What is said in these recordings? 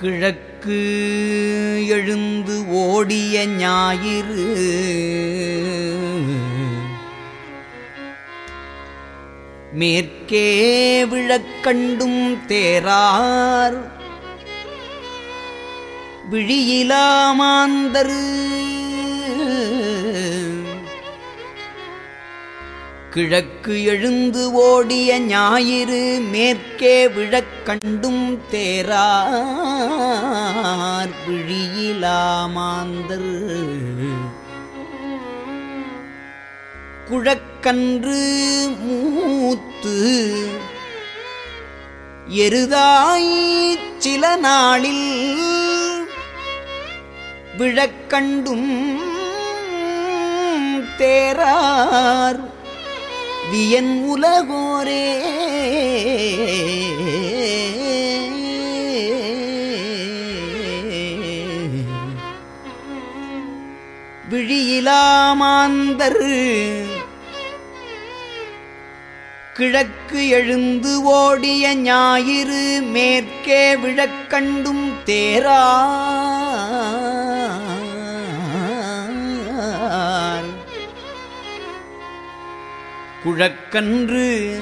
கிழக்கு எழுந்து ஓடிய ஞாயிறு. மேற்கே விழக்கண்டும் தேரார். விழியிலாமாந்தரு கிழக்கு எழுந்து ஓடிய ஞாயிறு மேற்கே விழக்கண்டும் தேரார் விழியிலாமாந்தர் குழக்கன்று மூத்து எருதாய் சில நாளில் விழக்கண்டும் தேரார் வியன் உலகோரே. விழியிலாமாந்தர் கிழக்கு எழுந்து ஓடிய ஞாயிறு மேற்கே விழக்கண்டும் தேரா. குழக்கன்று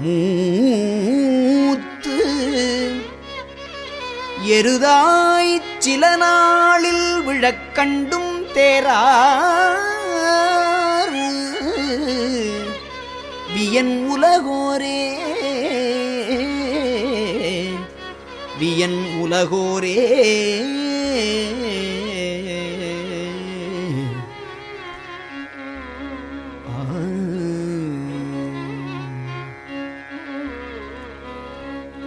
மூத்து எருதாய்ச் சில நாளில் விழக்கண்டும் தேராறு. வியன் உலகோரே. வியன் உலகோரே.